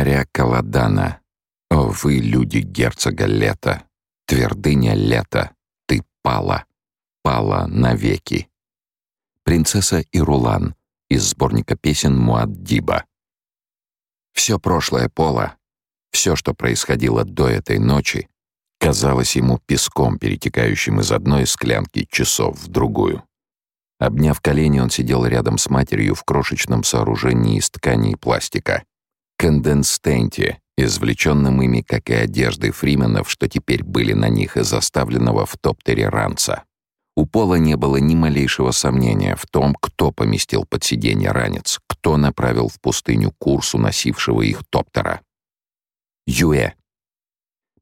моря Каладана, о вы, люди герцога Лета, твердыня Лета, ты пала, пала навеки. Принцесса Ирулан из сборника песен Муаддиба. Все прошлое Пола, все, что происходило до этой ночи, казалось ему песком, перетекающим из одной склянки часов в другую. Обняв колени, он сидел рядом с матерью в крошечном сооружении из ткани и пластика. Конденстенте, извлеченном ими, как и одежды фрименов, что теперь были на них из оставленного в топтере ранца. У Пола не было ни малейшего сомнения в том, кто поместил под сиденье ранец, кто направил в пустыню курс уносившего их топтера. Юэ.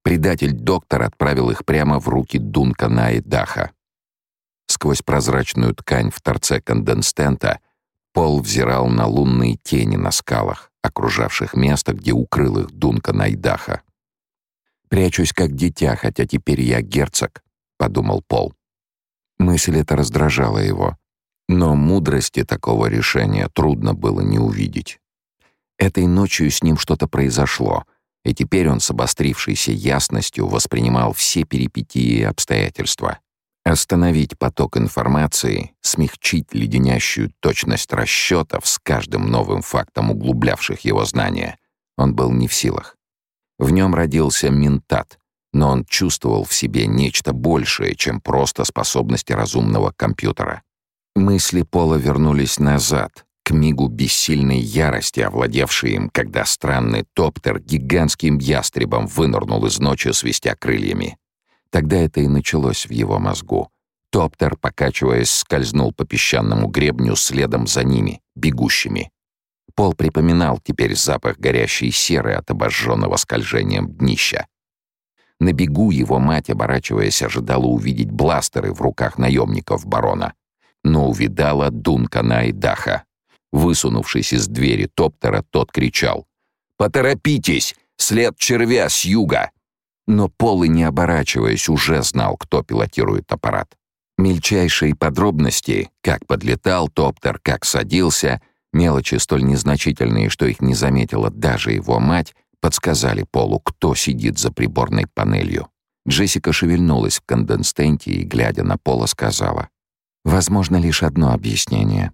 Предатель-доктор отправил их прямо в руки Дункана и Даха. Сквозь прозрачную ткань в торце конденстента Пол взирал на лунные тени на скалах, окружавших место, где укрыл их Дункан Айдаха. «Прячусь как дитя, хотя теперь я герцог», — подумал Пол. Мысль эта раздражала его, но мудрости такого решения трудно было не увидеть. Этой ночью с ним что-то произошло, и теперь он с обострившейся ясностью воспринимал все перипетии и обстоятельства. Остановить поток информации, смягчить леденящую точность расчетов с каждым новым фактом, углублявших его знания, он был не в силах. В нем родился ментат, но он чувствовал в себе нечто большее, чем просто способности разумного компьютера. Мысли Пола вернулись назад, к мигу бессильной ярости, овладевшей им, когда странный топтер гигантским ястребом вынырнул из ночи, свистя крыльями. Тогда это и началось в его мозгу. Топтер, покачиваясь, скользнул по песчаному гребню следом за ними, бегущими. Пол припоминал теперь запах горящей серы от обожженного скольжением днища. На бегу его мать, оборачиваясь, ожидала увидеть бластеры в руках наемников барона. Но увидала Дункана и Даха. Высунувшись из двери топтера, тот кричал. «Поторопитесь! След червя с юга!» Но Пол и не оборачиваясь уже знал, кто пилотирует аппарат. Мельчайшие подробности, как подлетал топтер, как садился, мелочи столь незначительные, что их не заметила даже его мать, подсказали Полу, кто сидит за приборной панелью. Джессика шевельнулась в конденстенте и, глядя на Пола, сказала, «Возможно лишь одно объяснение.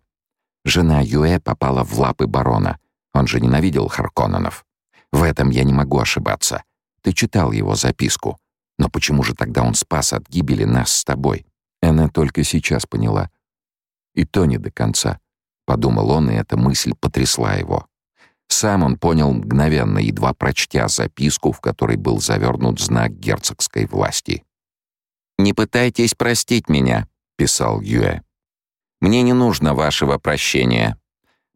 Жена Юэ попала в лапы барона. Он же ненавидел Харконненов. В этом я не могу ошибаться. Ты читал его записку. Но почему же тогда он спас от гибели нас с тобой?» Она только сейчас поняла. И то не до конца. Подумал он, и эта мысль потрясла его. Сам он понял мгновенно, едва прочтя записку, в которой был завернут знак герцогской власти. «Не пытайтесь простить меня», — писал Юэ. «Мне не нужно вашего прощения.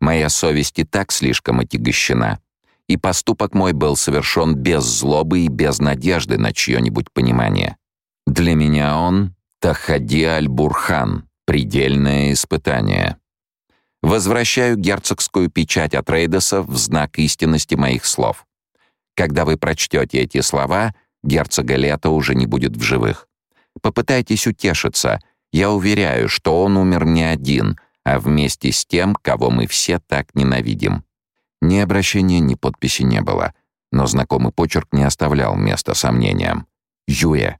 Моя совесть и так слишком отягощена, и поступок мой был совершен без злобы и без надежды на чье-нибудь понимание. Для меня он — Тахади Аль-Бурхан, предельное испытание». Возвращаю герцогскую печать от Рейдеса в знак истинности моих слов. Когда вы прочтете эти слова, герцога Лета уже не будет в живых. Попытайтесь утешиться. Я уверяю, что он умер не один, а вместе с тем, кого мы все так ненавидим. Ни обращения, ни подписи не было, но знакомый почерк не оставлял места сомнениям. Юэ.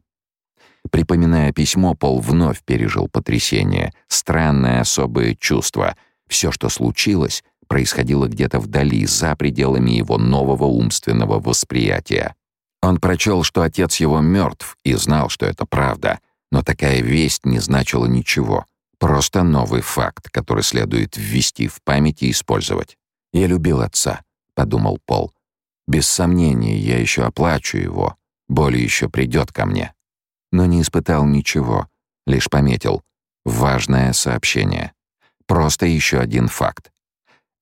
Припоминая письмо, Пол вновь пережил потрясение, странное особое чувство — все, что случилось, происходило где-то вдали, за пределами его нового умственного восприятия. Он прочел, что отец его мертв, и знал, что это правда, но такая весть не значила ничего. Просто новый факт, который следует ввести в память и использовать. «Я любил отца», — подумал Пол. «Без сомнения, я еще оплачу его. Боль еще придет ко мне». Но не испытал ничего, лишь пометил «важное сообщение». Просто еще один факт.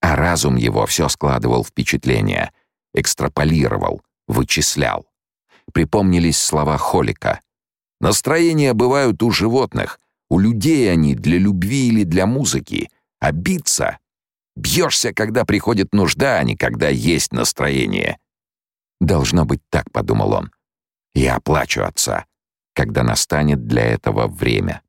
А разум его все складывал впечатления, экстраполировал, вычислял. Припомнились слова Холика. «Настроения бывают у животных, у людей они для любви или для музыки, а биться Бьешься, когда приходит нужда, а не когда есть настроение». «Должно быть так», — подумал он. «Я оплачу отца, когда настанет для этого время».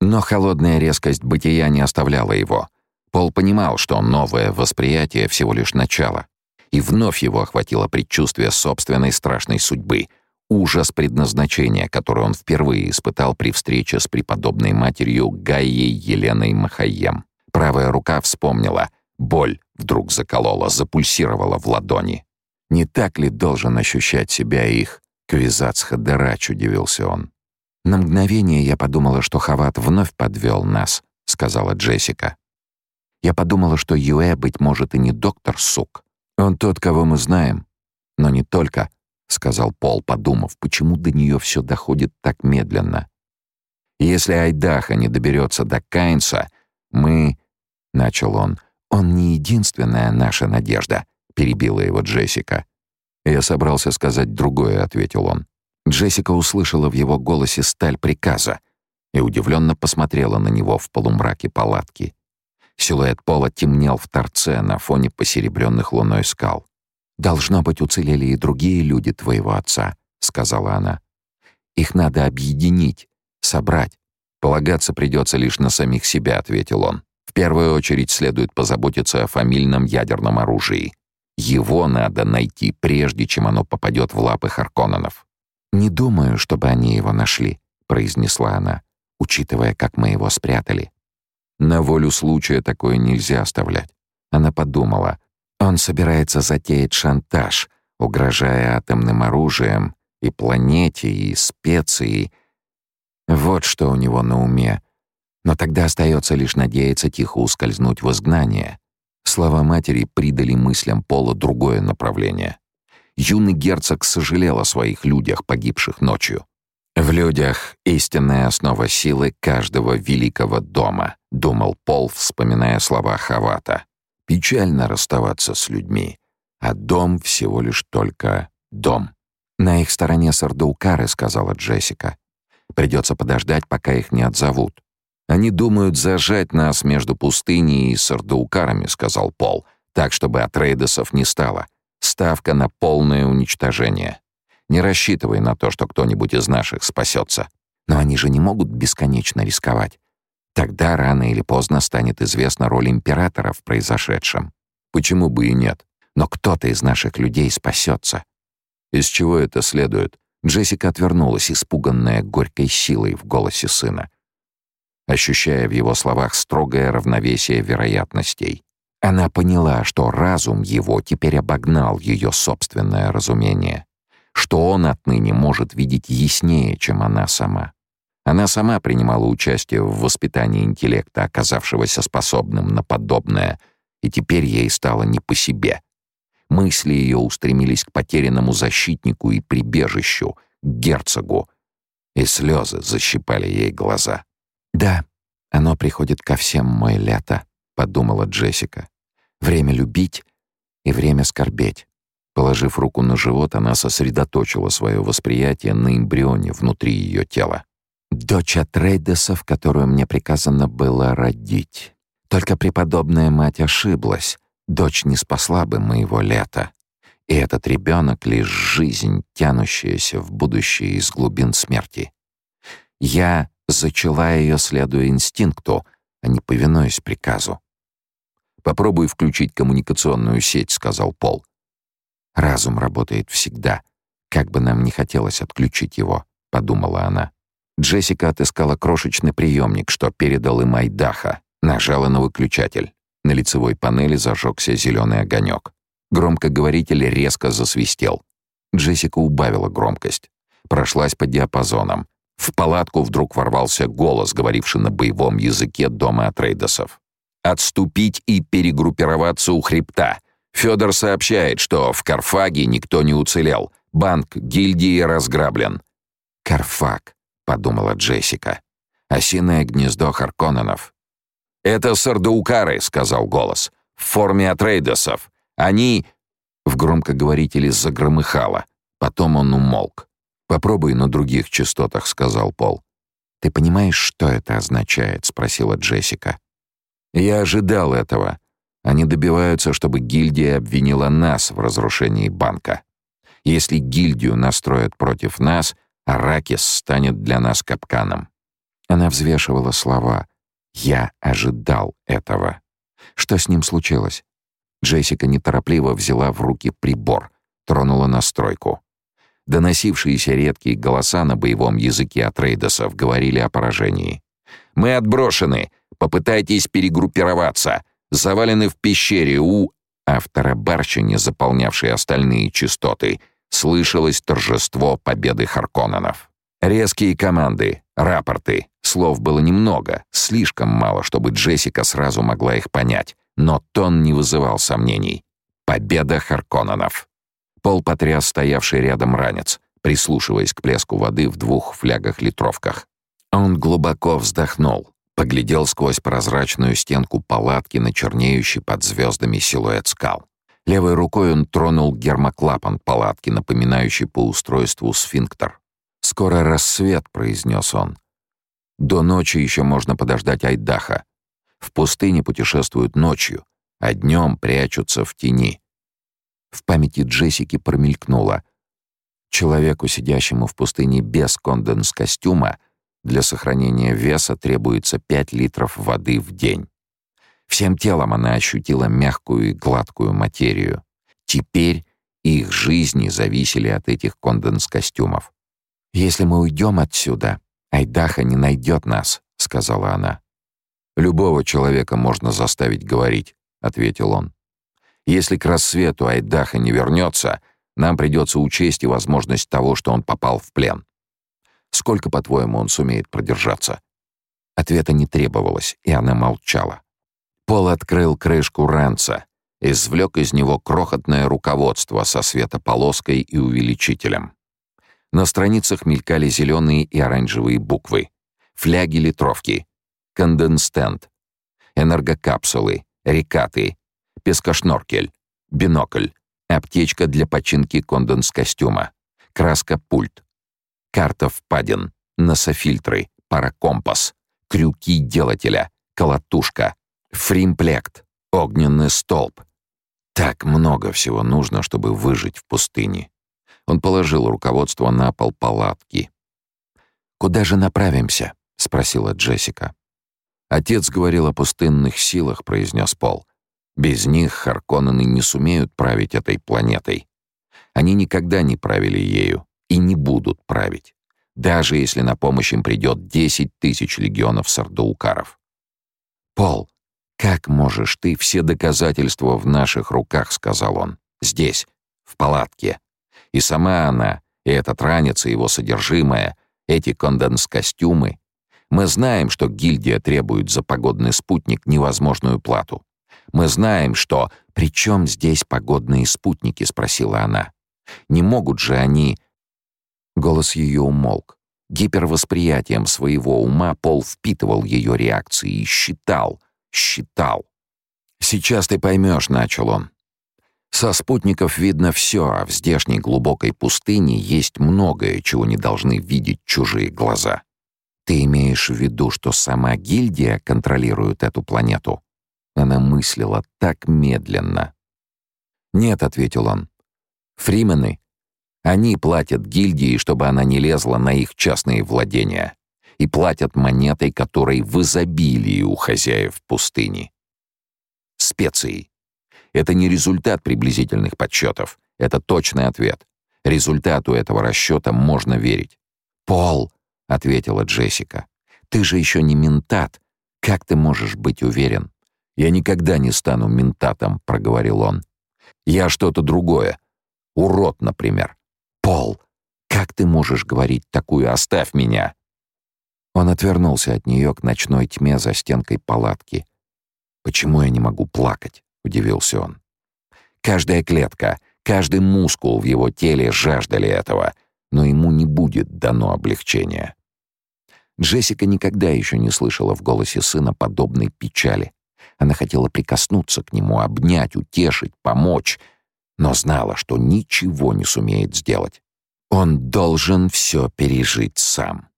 Но холодная резкость бытия не оставляла его. Пол понимал, что новое восприятие всего лишь начало. И вновь его охватило предчувствие собственной страшной судьбы, ужас предназначения, который он впервые испытал при встрече с преподобной матерью Гаей Еленой Махаем. Правая рука вспомнила, боль вдруг заколола, запульсировала в ладони. «Не так ли должен ощущать себя их?» Квизац Хадерач, удивился он. «На мгновение я подумала, что Хават вновь подвел нас», — сказала Джессика. «Я подумала, что Юэ, быть может, и не доктор Сук. Он тот, кого мы знаем. Но не только», — сказал Пол, подумав, почему до нее все доходит так медленно. «Если Айдаха не доберется до Кайнса, мы...» — начал он. «Он не единственная наша надежда», — перебила его Джессика. «Я собрался сказать другое», — ответил он. Джессика услышала в его голосе сталь приказа и удивленно посмотрела на него в полумраке палатки. Силуэт пола темнел в торце на фоне посеребренных луной скал. «Должно быть, уцелели и другие люди твоего отца», — сказала она. «Их надо объединить, собрать. Полагаться придется лишь на самих себя», — ответил он. «В первую очередь следует позаботиться о фамильном ядерном оружии. Его надо найти, прежде чем оно попадет в лапы Харконненов». «Не думаю, чтобы они его нашли», — произнесла она, учитывая, как мы его спрятали. На волю случая такое нельзя оставлять. Она подумала, он собирается затеять шантаж, угрожая атомным оружием и планете, и специи. Вот что у него на уме. Но тогда остается лишь надеяться тихо ускользнуть в изгнание. Слова матери придали мыслям Пола другое направление. Юный герцог сожалел о своих людях, погибших ночью. «В людях истинная основа силы каждого великого дома», — думал Пол, вспоминая слова Хавата. «Печально расставаться с людьми, а дом всего лишь только дом». «На их стороне сардаукары», — сказала Джессика. «Придется подождать, пока их не отзовут». «Они думают зажать нас между пустыней и сардаукарами», — сказал Пол, «так, чтобы от рейдесов не стало. Ставка на полное уничтожение». Не рассчитывай на то, что кто-нибудь из наших спасется. Но они же не могут бесконечно рисковать. Тогда рано или поздно станет известна роль императора в произошедшем. Почему бы и нет? Но кто-то из наших людей спасется. Из чего это следует? Джессика отвернулась, испуганная горькой силой в голосе сына, ощущая в его словах строгое равновесие вероятностей. Она поняла, что разум его теперь обогнал ее собственное разумение что он отныне может видеть яснее, чем она сама. Она сама принимала участие в воспитании интеллекта, оказавшегося способным на подобное, и теперь ей стало не по себе. Мысли ее устремились к потерянному защитнику и прибежищу, к герцогу, и слезы защипали ей глаза. «Да, оно приходит ко всем, мой лето», — подумала Джессика. «Время любить и время скорбеть. Положив руку на живот, она сосредоточила свое восприятие на эмбрионе внутри ее тела. «Дочь Атрейдесов, которую мне приказано было родить. Только преподобная мать ошиблась. Дочь не спасла бы моего лета. И этот ребенок — лишь жизнь, тянущаяся в будущее из глубин смерти. Я зачала ее, следуя инстинкту, а не повинуясь приказу. «Попробуй включить коммуникационную сеть», — сказал Пол. Разум работает всегда, как бы нам ни хотелось отключить его, подумала она. Джессика отыскала крошечный приемник, что передал им Айдаха, нажала на выключатель. На лицевой панели зажегся зеленый огонек. Громкоговоритель резко засвистел. Джессика убавила громкость. Прошлась по диапазонам. В палатку вдруг ворвался голос, говоривший на боевом языке дома Атрейдосов. «Отступить и перегруппироваться у хребта. Федор сообщает, что в Карфаге никто не уцелел. Банк гильдии разграблен. «Карфаг», — подумала Джессика. «Осиное гнездо Харконненов». «Это сардаукары», — сказал голос. «В форме атрейдосов. Они...» В громкоговорителе загромыхало. Потом он умолк. «Попробуй на других частотах», — сказал Пол. «Ты понимаешь, что это означает?» — спросила Джессика. «Я ожидал этого. Они добиваются, чтобы гильдия обвинила нас в разрушении банка. Если гильдию настроят против нас, Аракис станет для нас капканом. Она взвешивала слова. «Я ожидал этого». Что с ним случилось? Джессика неторопливо взяла в руки прибор, тронула настройку. Доносившиеся редкие голоса на боевом языке от рейдосов говорили о поражении. «Мы отброшены! Попытайтесь перегруппироваться! Завалены в пещере у...» А в тарабарщине, заполнявшей остальные частоты, слышалось торжество победы Харконненов. Резкие команды, рапорты. Слов было немного, слишком мало, чтобы Джессика сразу могла их понять, но тон не вызывал сомнений. Победа Харконненов. Пол потряс стоявший рядом ранец, прислушиваясь к плеску воды в двух флягах-литровках. Он глубоко вздохнул, поглядел сквозь прозрачную стенку палатки на чернеющий под звездами силуэт скал. Левой рукой он тронул гермоклапан палатки, напоминающий по устройству сфинктер. «Скоро рассвет», — произнес он. «До ночи еще можно подождать Айдаха. В пустыне путешествуют ночью, а днем прячутся в тени. В памяти Джессики промелькнуло. Человеку, сидящему в пустыне без конденс-костюма, для сохранения веса требуется 5 литров воды в день. Всем телом она ощутила мягкую и гладкую материю. Теперь их жизни зависели от этих конденс-костюмов. «Если мы уйдем отсюда, Айдаха не найдет нас», — сказала она. «Любого человека можно заставить говорить», — ответил он. Если к рассвету Айдаха не вернется, нам придется учесть и возможность того, что он попал в плен. Сколько, по-твоему, он сумеет продержаться?» Ответа не требовалось, и она молчала. Пол открыл крышку ранца, извлек из него крохотное руководство со светополоской и увеличителем. На страницах мелькали зеленые и оранжевые буквы. Фляги литровки, конденстент, энергокапсулы, рекаты, пескошноркель, бинокль, аптечка для починки конденс-костюма, краска-пульт, карта впадин, нософильтры, паракомпас, крюки делателя, колотушка, фримплект, огненный столб. Так много всего нужно, чтобы выжить в пустыне. Он положил руководство на пол палатки. «Куда же направимся?» — спросила Джессика. «Отец говорил о пустынных силах», — произнес Пол. Без них Харконнены не сумеют править этой планетой. Они никогда не правили ею и не будут править, даже если на помощь им придет десять тысяч легионов сардаукаров. «Пол, как можешь ты все доказательства в наших руках?» — сказал он. «Здесь, в палатке. И сама она, и этот ранец, и его содержимое, эти конденс-костюмы. Мы знаем, что гильдия требует за погодный спутник невозможную плату. Мы знаем, что... «При чем здесь погодные спутники?» — спросила она. «Не могут же они...» Голос ее умолк. Гипервосприятием своего ума Пол впитывал ее реакции и считал, считал. «Сейчас ты поймешь», — начал он. «Со спутников видно все, а в здешней глубокой пустыне есть многое, чего не должны видеть чужие глаза. Ты имеешь в виду, что сама гильдия контролирует эту планету?» Она мыслила так медленно. «Нет», — ответил он. «Фримены. Они платят гильдии, чтобы она не лезла на их частные владения. И платят монетой, которой в изобилии у хозяев пустыни. Специи. Это не результат приблизительных подсчетов. Это точный ответ. Результату этого расчета можно верить. «Пол», — ответила Джессика, — «ты же еще не ментат. Как ты можешь быть уверен?» «Я никогда не стану ментатом», — проговорил он. «Я что-то другое. Урод, например. Пол, как ты можешь говорить такую «оставь меня»?» Он отвернулся от нее к ночной тьме за стенкой палатки. «Почему я не могу плакать?» — удивился он. Каждая клетка, каждый мускул в его теле жаждали этого, но ему не будет дано облегчение. Джессика никогда еще не слышала в голосе сына подобной печали. Она хотела прикоснуться к нему, обнять, утешить, помочь, но знала, что ничего не сумеет сделать. Он должен все пережить сам.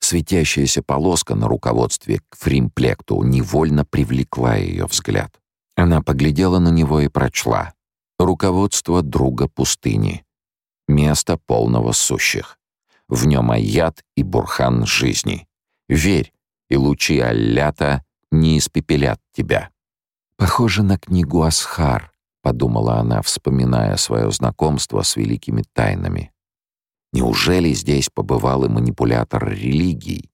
Светящаяся полоска на руководстве к фримплекту невольно привлекла ее взгляд. Она поглядела на него и прочла. Руководство друга пустыни. Место полного сущих. В нем аят и бурхан жизни. Верь, и лучи аллята не испепелят тебя. Похоже на книгу Асхар, подумала она, вспоминая свое знакомство с великими тайнами. Неужели здесь побывал и манипулятор религий?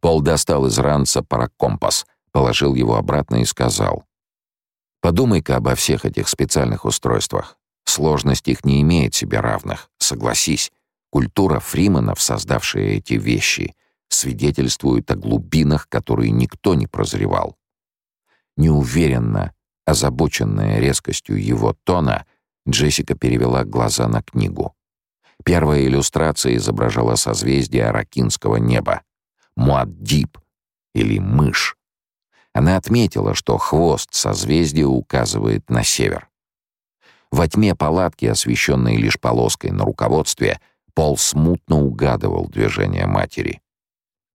Пол достал из ранца паракомпас, положил его обратно и сказал. «Подумай-ка обо всех этих специальных устройствах. Сложность их не имеет себе равных, согласись. Культура фриманов, создавшая эти вещи, свидетельствует о глубинах, которые никто не прозревал. Неуверенно, озабоченная резкостью его тона, Джессика перевела глаза на книгу. Первая иллюстрация изображала созвездие аракинского неба. Муаддиб или мышь. Она отметила, что хвост созвездия указывает на север. Во тьме палатки, освещенной лишь полоской на руководстве, Пол смутно угадывал движение матери.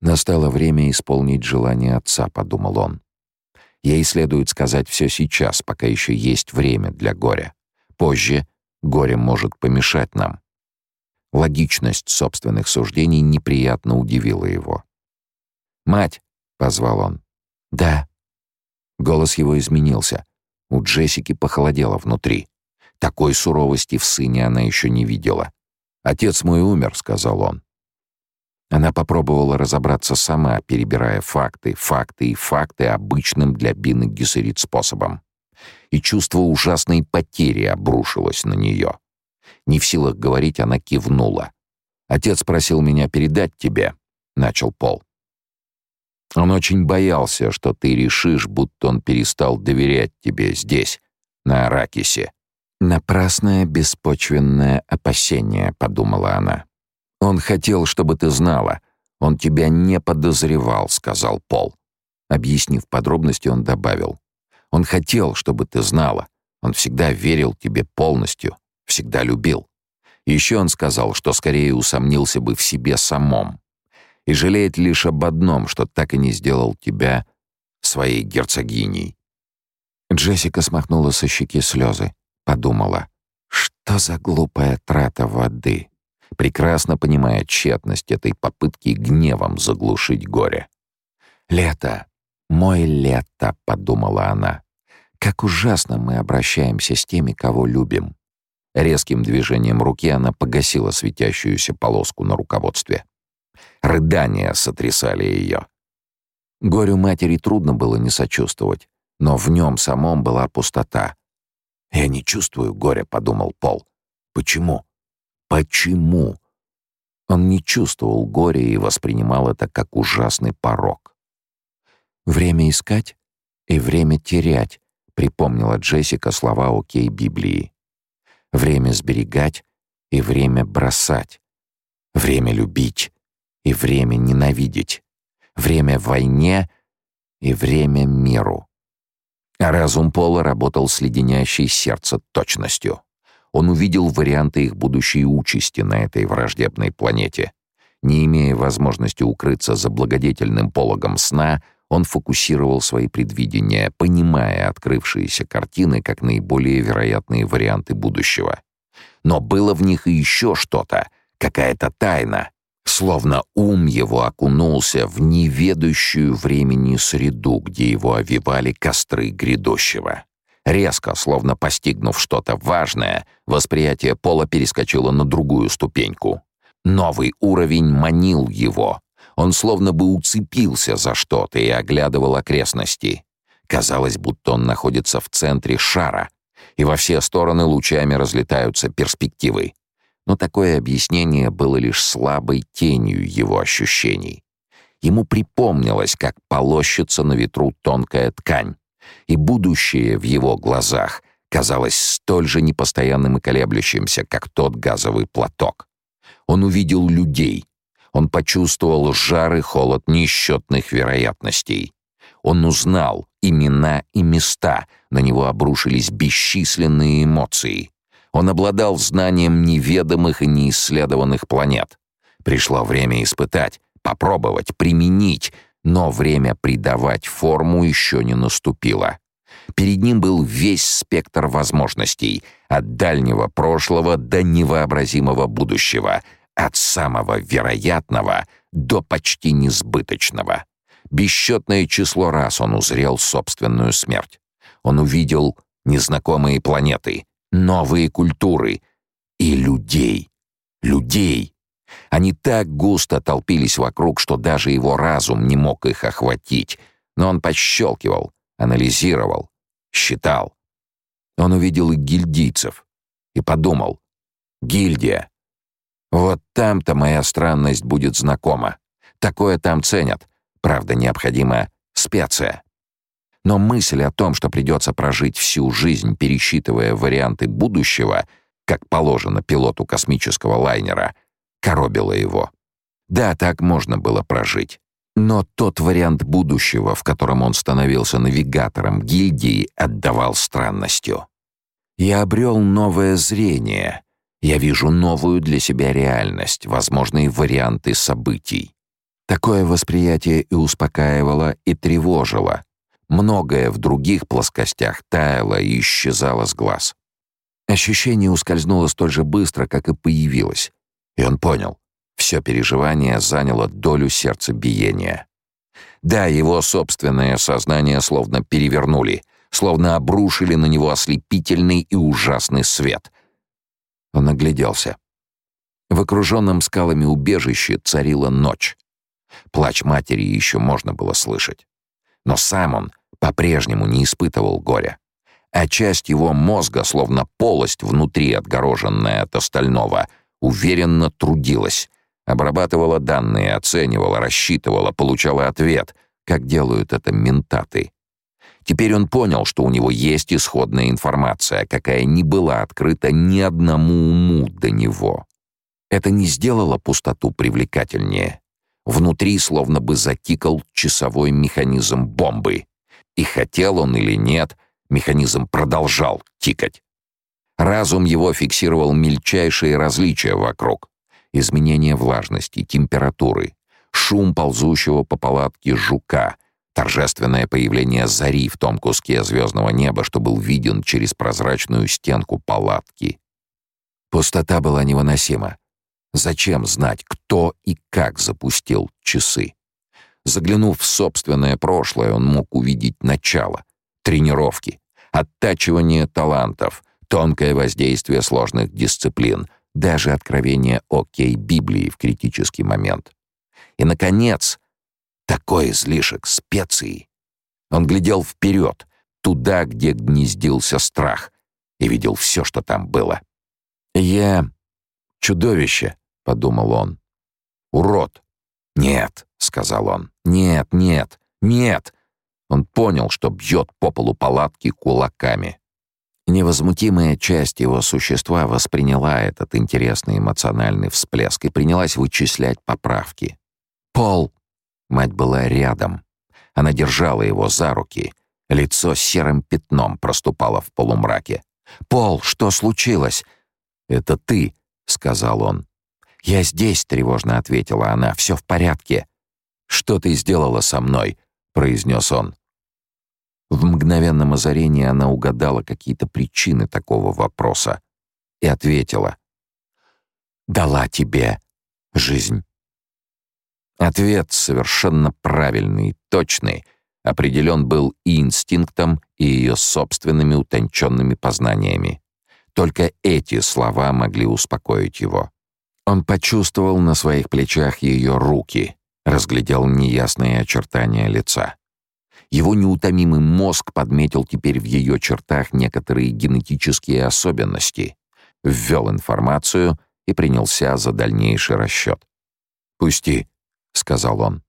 «Настало время исполнить желание отца», — подумал он. «Ей следует сказать все сейчас, пока еще есть время для горя. Позже горе может помешать нам». Логичность собственных суждений неприятно удивила его. «Мать!» — позвал он. «Да». Голос его изменился. У Джессики похолодело внутри. Такой суровости в сыне она еще не видела. «Отец мой умер», — сказал он. Она попробовала разобраться сама, перебирая факты, факты и факты обычным для Бины Гессерит способом. И чувство ужасной потери обрушилось на нее. Не в силах говорить, она кивнула. «Отец просил меня передать тебе», — начал Пол. «Он очень боялся, что ты решишь, будто он перестал доверять тебе здесь, на Аракисе. «Напрасное беспочвенное опасение», — подумала она. «Он хотел, чтобы ты знала. Он тебя не подозревал», — сказал Пол. Объяснив подробности, он добавил. «Он хотел, чтобы ты знала. Он всегда верил тебе полностью, всегда любил. Еще он сказал, что скорее усомнился бы в себе самом. И жалеет лишь об одном, что так и не сделал тебя своей герцогиней». Джессика смахнула со щеки слезы. Подумала, что за глупая трата воды, прекрасно понимая тщетность этой попытки гневом заглушить горе. «Лето! Мой лето!» — подумала она. «Как ужасно мы обращаемся с теми, кого любим!» Резким движением руки она погасила светящуюся полоску на руководстве. Рыдания сотрясали ее. Горю матери трудно было не сочувствовать, но в нем самом была пустота, «Я не чувствую горя», — подумал Пол. «Почему? Почему?» Он не чувствовал горя и воспринимал это как ужасный порог. «Время искать и время терять», — припомнила Джессика слова окей Библии. «Время сберегать и время бросать. Время любить и время ненавидеть. Время войне и время миру. А разум Пола работал с леденящей сердце точностью. Он увидел варианты их будущей участи на этой враждебной планете. Не имея возможности укрыться за благодетельным пологом сна, он фокусировал свои предвидения, понимая открывшиеся картины как наиболее вероятные варианты будущего. Но было в них и еще что-то, какая-то тайна, Словно ум его окунулся в неведущую времени среду, где его овивали костры грядущего. Резко, словно постигнув что-то важное, восприятие Пола перескочило на другую ступеньку. Новый уровень манил его. Он словно бы уцепился за что-то и оглядывал окрестности. Казалось, будто он находится в центре шара, и во все стороны лучами разлетаются перспективы но такое объяснение было лишь слабой тенью его ощущений. Ему припомнилось, как полощется на ветру тонкая ткань, и будущее в его глазах казалось столь же непостоянным и колеблющимся, как тот газовый платок. Он увидел людей, он почувствовал жар и холод несчетных вероятностей. Он узнал имена и места, на него обрушились бесчисленные эмоции. Он обладал знанием неведомых и неисследованных планет. Пришло время испытать, попробовать, применить, но время придавать форму еще не наступило. Перед ним был весь спектр возможностей, от дальнего прошлого до невообразимого будущего, от самого вероятного до почти несбыточного. Бесчетное число раз он узрел собственную смерть. Он увидел незнакомые планеты, новые культуры и людей. Людей. Они так густо толпились вокруг, что даже его разум не мог их охватить, но он пощелкивал, анализировал, считал. Он увидел и гильдийцев и подумал: гильдия. Вот там-то моя странность будет знакома. Такое там ценят. Правда, необходима специя. Но мысль о том, что придется прожить всю жизнь, пересчитывая варианты будущего, как положено пилоту космического лайнера, коробила его. Да, так можно было прожить. Но тот вариант будущего, в котором он становился навигатором гильдии, отдавал странностью. Я обрел новое зрение. Я вижу новую для себя реальность, возможные варианты событий. Такое восприятие и успокаивало, и тревожило. Многое в других плоскостях таяло и исчезало с глаз. Ощущение ускользнуло столь же быстро, как и появилось. И он понял, все переживание заняло долю сердцебиения. Да, его собственное сознание словно перевернули, словно обрушили на него ослепительный и ужасный свет. Он огляделся. В окруженном скалами убежище царила ночь. Плач матери еще можно было слышать. Но сам он по-прежнему не испытывал горя. А часть его мозга, словно полость внутри, отгороженная от остального, уверенно трудилась, Обрабатывала данные, оценивала, рассчитывала, получала ответ, как делают это ментаты. Теперь он понял, что у него есть исходная информация, какая не была открыта ни одному уму до него. Это не сделало пустоту привлекательнее. Внутри словно бы затикал часовой механизм бомбы. И хотел он или нет, механизм продолжал тикать. Разум его фиксировал мельчайшие различия вокруг изменение влажности, температуры, шум ползущего по палатке жука, торжественное появление зари в том куске звездного неба, что был виден через прозрачную стенку палатки. Пустота была невыносима. Зачем знать, кто и как запустил часы? Заглянув в собственное прошлое, он мог увидеть начало, тренировки, оттачивание талантов, тонкое воздействие сложных дисциплин, даже откровение окей Библии в критический момент. И, наконец, такой излишек специй. Он глядел вперед, туда, где гнездился страх, и видел все, что там было. «Я чудовище», — подумал он. «Урод». «Нет», — сказал он. «Нет, нет, нет». Он понял, что бьет по полу палатки кулаками. Невозмутимая часть его существа восприняла этот интересный эмоциональный всплеск и принялась вычислять поправки. «Пол!» Мать была рядом. Она держала его за руки. Лицо серым пятном проступало в полумраке. «Пол, что случилось?» «Это ты», — сказал он. «Я здесь», — тревожно ответила она. «Все в порядке». «Что ты сделала со мной?» — произнес он. В мгновенном озарении она угадала какие-то причины такого вопроса и ответила. «Дала тебе жизнь». Ответ совершенно правильный, точный, определен был и инстинктом, и ее собственными утонченными познаниями. Только эти слова могли успокоить его. Он почувствовал на своих плечах ее руки, разглядел неясные очертания лица. Его неутомимый мозг подметил теперь в ее чертах некоторые генетические особенности, ввел информацию и принялся за дальнейший расчет. «Пусти», — сказал он.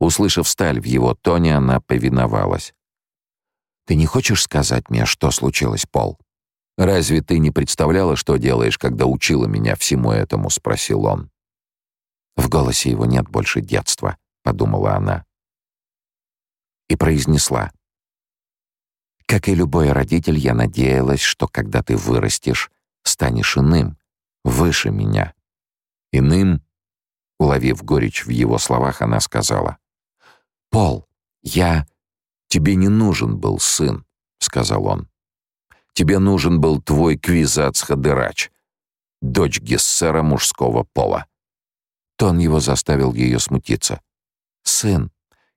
Услышав сталь в его тоне, она повиновалась. «Ты не хочешь сказать мне, что случилось, Пол?» «Разве ты не представляла, что делаешь, когда учила меня всему этому?» — спросил он. «В голосе его нет больше детства», — подумала она и произнесла. «Как и любой родитель, я надеялась, что когда ты вырастешь, станешь иным, выше меня». «Иным?» Уловив горечь в его словах, она сказала. «Пол, я...» «Тебе не нужен был сын», — сказал он. «Тебе нужен был твой квизац-хадырач, дочь Гессера мужского пола». Тон его заставил ее смутиться. «Сын,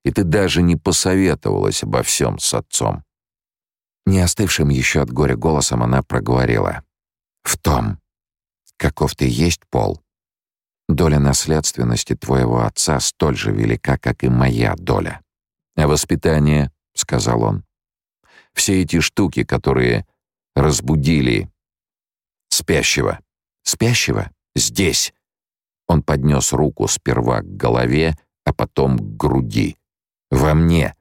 и ты даже не посоветовалась обо всем с отцом. Не остывшим еще от горя голосом она проговорила. «В том, каков ты есть, Пол, доля наследственности твоего отца столь же велика, как и моя доля. А воспитание, — сказал он, — все эти штуки, которые разбудили спящего. Спящего? Здесь!» Он поднес руку сперва к голове, а потом к груди. «Во мне!»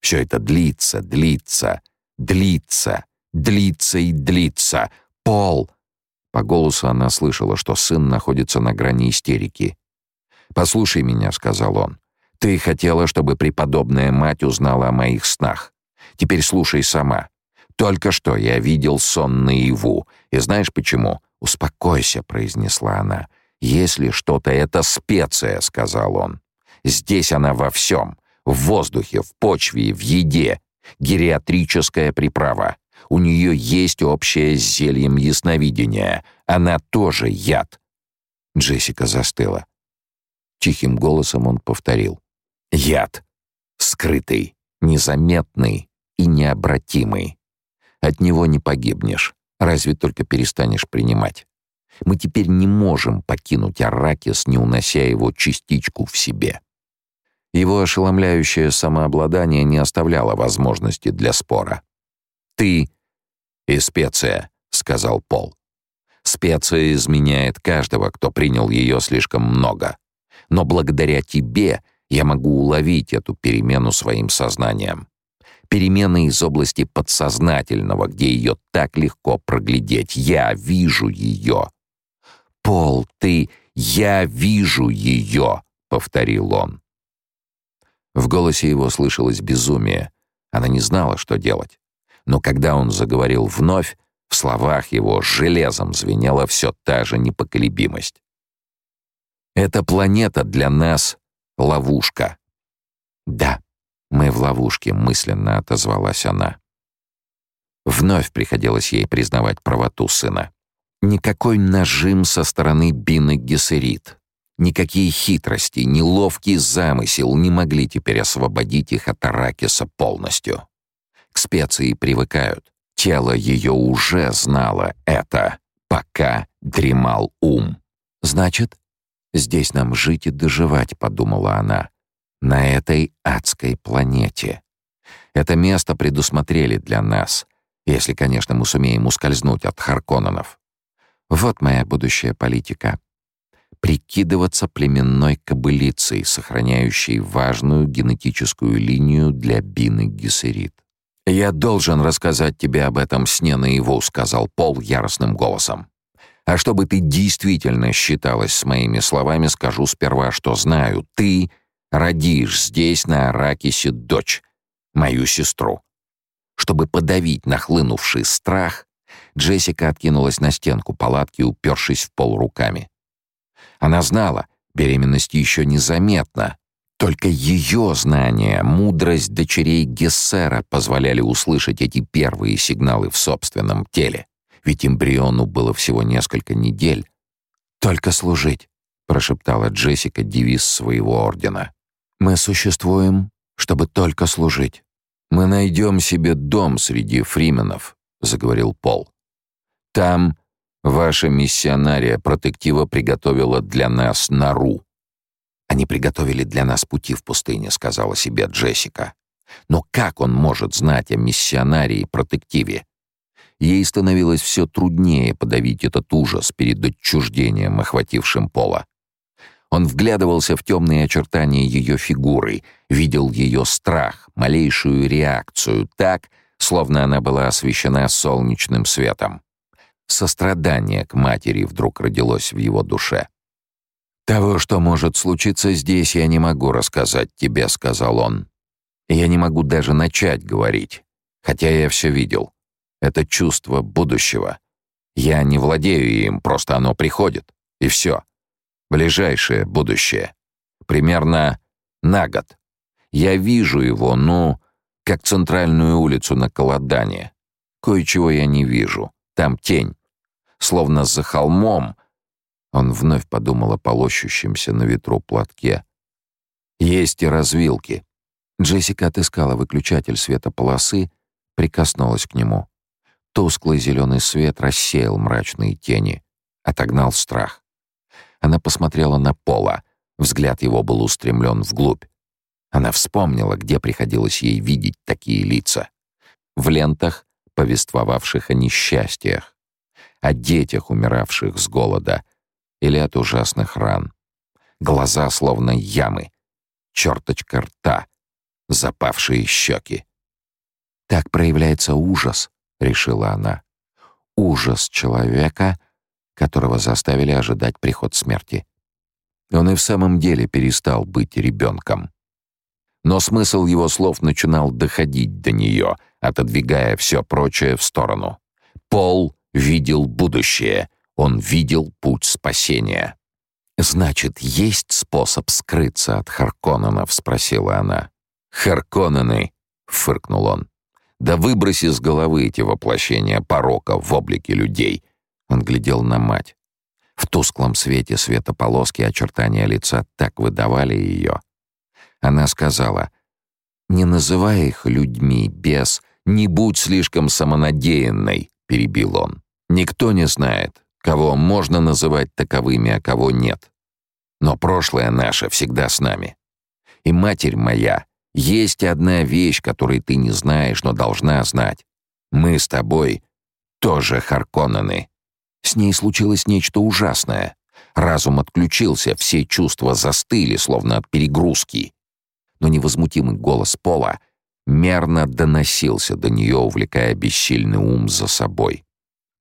Все это длится, длится, длится, длится и длится. Пол!» По голосу она слышала, что сын находится на грани истерики. «Послушай меня», — сказал он. «Ты хотела, чтобы преподобная мать узнала о моих снах. Теперь слушай сама. Только что я видел сон наяву. И знаешь почему? Успокойся, произнесла она. Если что-то это специя, сказал он. Здесь она во всем. В воздухе, в почве, в еде. Гериатрическая приправа. У нее есть общее с зельем ясновидения. Она тоже яд. Джессика застыла. Тихим голосом он повторил. Яд. Скрытый, незаметный и необратимый. От него не погибнешь, разве только перестанешь принимать. Мы теперь не можем покинуть Аракис, не унося его частичку в себе. Его ошеломляющее самообладание не оставляло возможности для спора. «Ты и специя», — сказал Пол. «Специя изменяет каждого, кто принял ее слишком много. Но благодаря тебе я могу уловить эту перемену своим сознанием. Перемены из области подсознательного, где ее так легко проглядеть. Я вижу ее. «Пол, ты... Я вижу ее», — повторил он. В голосе его слышалось безумие. Она не знала, что делать. Но когда он заговорил вновь, в словах его железом звенела все та же непоколебимость. «Эта планета для нас — ловушка». «Да», «Мы в ловушке», — мысленно отозвалась она. Вновь приходилось ей признавать правоту сына. Никакой нажим со стороны Бины Гессерит, никакие хитрости, ни ловкий замысел не могли теперь освободить их от Аракиса полностью. К специи привыкают. Тело ее уже знало это, пока дремал ум. «Значит, здесь нам жить и доживать», — подумала она на этой адской планете. Это место предусмотрели для нас, если, конечно, мы сумеем ускользнуть от Харконненов. Вот моя будущая политика. Прикидываться племенной кобылицей, сохраняющей важную генетическую линию для Бины Гессерит. «Я должен рассказать тебе об этом сне наяву», — сказал Пол яростным голосом. «А чтобы ты действительно считалась с моими словами, скажу сперва, что знаю. Ты родишь здесь, на Аракисе, дочь, мою сестру. Чтобы подавить нахлынувший страх, Джессика откинулась на стенку палатки, упершись в пол руками. Она знала, беременность еще незаметна. Только ее знания, мудрость дочерей Гессера позволяли услышать эти первые сигналы в собственном теле. Ведь эмбриону было всего несколько недель. «Только служить», — прошептала Джессика девиз своего ордена. Мы существуем, чтобы только служить. Мы найдем себе дом среди фрименов, заговорил Пол. Там ваша миссионария протектива приготовила для нас нору. Они приготовили для нас пути в пустыне, сказала себе Джессика. Но как он может знать о миссионарии протективе? Ей становилось все труднее подавить этот ужас перед отчуждением, охватившим Пола. Он вглядывался в темные очертания ее фигуры, видел ее страх, малейшую реакцию, так, словно она была освещена солнечным светом. Сострадание к матери вдруг родилось в его душе. «Того, что может случиться здесь, я не могу рассказать тебе», — сказал он. «Я не могу даже начать говорить, хотя я все видел. Это чувство будущего. Я не владею им, просто оно приходит, и все ближайшее будущее. Примерно на год. Я вижу его, ну, как центральную улицу на Колодане. Кое-чего я не вижу. Там тень. Словно за холмом. Он вновь подумал о полощущемся на ветру платке. Есть и развилки. Джессика отыскала выключатель светополосы, прикоснулась к нему. Тусклый зеленый свет рассеял мрачные тени, отогнал страх. Она посмотрела на Пола, взгляд его был устремлен вглубь. Она вспомнила, где приходилось ей видеть такие лица. В лентах, повествовавших о несчастьях, о детях, умиравших с голода, или от ужасных ран. Глаза словно ямы, черточка рта, запавшие щеки. «Так проявляется ужас», — решила она. «Ужас человека, которого заставили ожидать приход смерти». Он и в самом деле перестал быть ребенком. Но смысл его слов начинал доходить до нее, отодвигая все прочее в сторону. Пол видел будущее, он видел путь спасения. «Значит, есть способ скрыться от Харконненов?» — спросила она. «Харконнены!» — фыркнул он. «Да выброси с головы эти воплощения порока в облике людей!» Он глядел на мать. В тусклом свете светополоски очертания лица так выдавали ее. Она сказала, «Не называй их людьми, без, не будь слишком самонадеянной», — перебил он. «Никто не знает, кого можно называть таковыми, а кого нет. Но прошлое наше всегда с нами. И матерь моя, есть одна вещь, которой ты не знаешь, но должна знать. Мы с тобой тоже Харконнены. С ней случилось нечто ужасное. Разум отключился, все чувства застыли, словно от перегрузки. Но невозмутимый голос Пола мерно доносился до нее, увлекая бессильный ум за собой.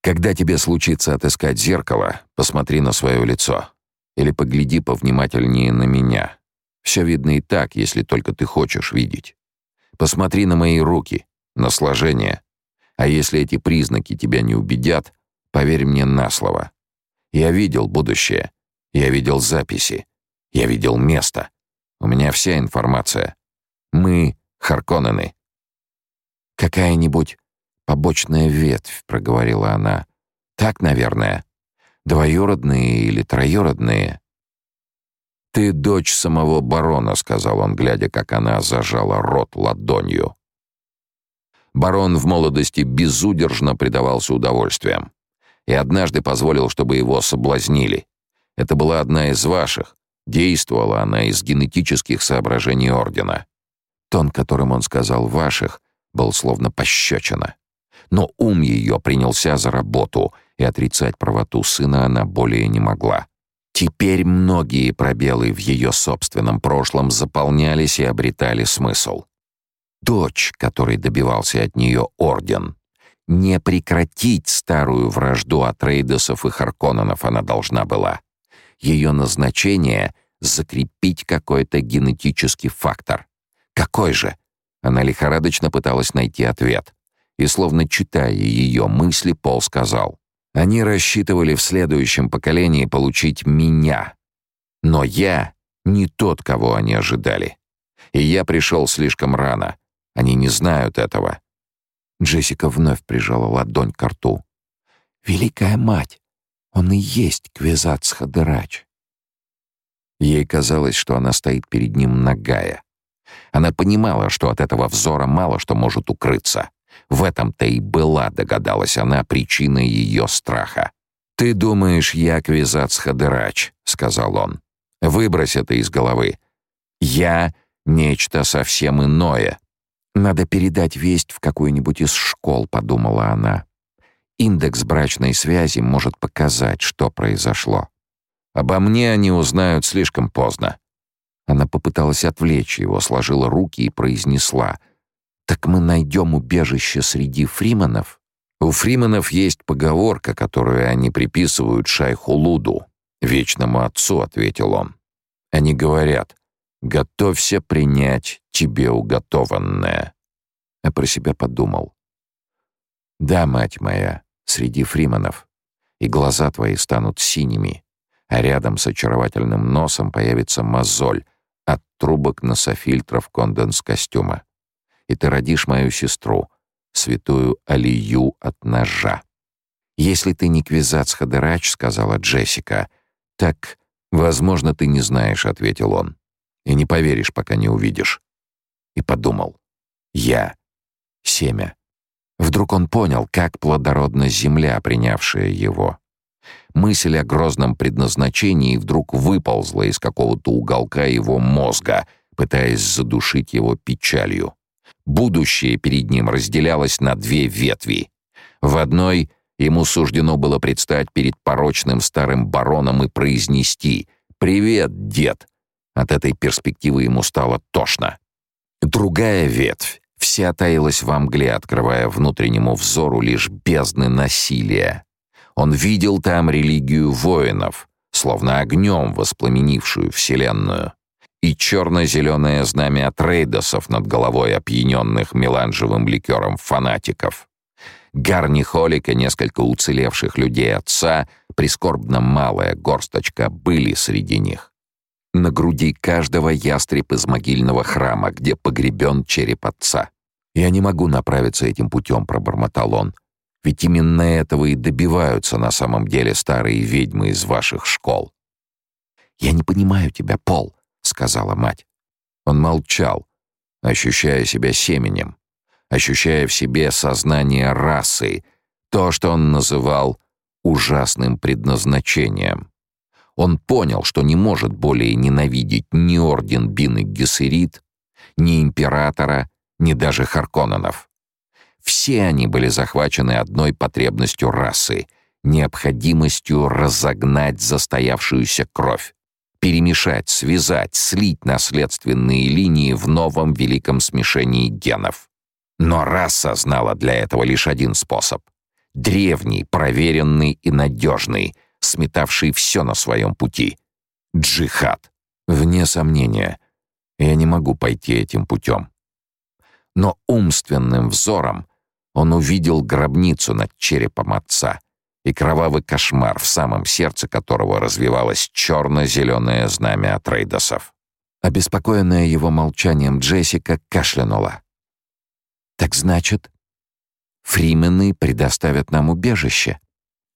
Когда тебе случится отыскать зеркало, посмотри на свое лицо. Или погляди повнимательнее на меня. Все видно и так, если только ты хочешь видеть. Посмотри на мои руки, на сложение. А если эти признаки тебя не убедят, поверь мне на слово. Я видел будущее. Я видел записи. Я видел место. У меня вся информация. Мы — Харконнены. Какая-нибудь «Побочная ветвь», — проговорила она. «Так, наверное. Двоюродные или троюродные?» «Ты дочь самого барона», — сказал он, глядя, как она зажала рот ладонью. Барон в молодости безудержно предавался удовольствиям и однажды позволил, чтобы его соблазнили. Это была одна из ваших. Действовала она из генетических соображений Ордена. Тон, которым он сказал «ваших», был словно пощечина но ум ее принялся за работу, и отрицать правоту сына она более не могла. Теперь многие пробелы в ее собственном прошлом заполнялись и обретали смысл. Дочь, которой добивался от нее орден, не прекратить старую вражду от Рейдосов и Харконненов она должна была. Ее назначение — закрепить какой-то генетический фактор. Какой же? Она лихорадочно пыталась найти ответ и, словно читая ее мысли, Пол сказал, «Они рассчитывали в следующем поколении получить меня. Но я не тот, кого они ожидали. И я пришел слишком рано. Они не знают этого». Джессика вновь прижала ладонь к рту. «Великая мать! Он и есть Квизац Хадырач!» Ей казалось, что она стоит перед ним нагая. Она понимала, что от этого взора мало что может укрыться. В этом-то и была, догадалась она, причина ее страха. «Ты думаешь, я Квизац Хадырач», — сказал он. «Выбрось это из головы. Я — нечто совсем иное». «Надо передать весть в какую-нибудь из школ», — подумала она. «Индекс брачной связи может показать, что произошло. Обо мне они узнают слишком поздно». Она попыталась отвлечь его, сложила руки и произнесла — «Так мы найдем убежище среди фриманов?» «У фриманов есть поговорка, которую они приписывают Шайху Луду, вечному отцу», — ответил он. «Они говорят, готовься принять тебе уготованное». А про себя подумал. «Да, мать моя, среди фриманов, и глаза твои станут синими, а рядом с очаровательным носом появится мозоль от трубок нософильтров конденс-костюма и ты родишь мою сестру, святую Алию от ножа. «Если ты не Квизац Хадырач», — сказала Джессика, — «так, возможно, ты не знаешь», — ответил он. «И не поверишь, пока не увидишь». И подумал. «Я — семя. Вдруг он понял, как плодородна земля, принявшая его. Мысль о грозном предназначении вдруг выползла из какого-то уголка его мозга, пытаясь задушить его печалью. Будущее перед ним разделялось на две ветви. В одной ему суждено было предстать перед порочным старым бароном и произнести «Привет, дед!». От этой перспективы ему стало тошно. Другая ветвь вся таилась во мгле, открывая внутреннему взору лишь бездны насилия. Он видел там религию воинов, словно огнем воспламенившую вселенную, и черно-зеленое знамя трейдосов над головой опьяненных меланжевым ликером фанатиков. Гарни Холик и несколько уцелевших людей отца, прискорбно малая горсточка, были среди них. На груди каждого ястреб из могильного храма, где погребен череп отца. «Я не могу направиться этим путем», — пробормотал он. «Ведь именно этого и добиваются на самом деле старые ведьмы из ваших школ». «Я не понимаю тебя, Пол», — сказала мать. Он молчал, ощущая себя семенем, ощущая в себе сознание расы, то, что он называл ужасным предназначением. Он понял, что не может более ненавидеть ни орден Бин Гессерит, ни императора, ни даже Харконненов. Все они были захвачены одной потребностью расы — необходимостью разогнать застоявшуюся кровь, перемешать, связать, слить наследственные линии в новом великом смешении генов. Но раса знала для этого лишь один способ — древний, проверенный и надежный — сметавший все на своем пути. Джихад. Вне сомнения, я не могу пойти этим путем. Но умственным взором он увидел гробницу над черепом отца и кровавый кошмар, в самом сердце которого развивалось черно-зеленое знамя от рейдосов. Обеспокоенная его молчанием Джессика кашлянула. «Так значит, фримены предоставят нам убежище?»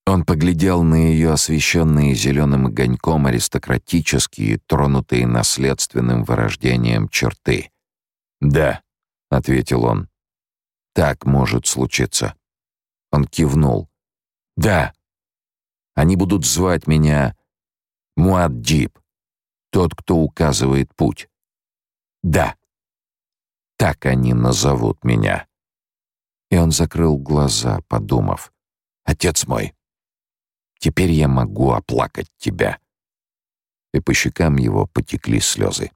Он поглядел на ее освещенные зеленым огоньком аристократические, тронутые наследственным вырождением черты. «Да», — ответил он, — «так может случиться». Он кивнул. «Да, они будут звать меня Муаддиб, тот, кто указывает путь. Да, так они назовут меня». И он закрыл глаза, подумав, «Отец мой». Теперь я могу оплакать тебя». И по щекам его потекли слезы.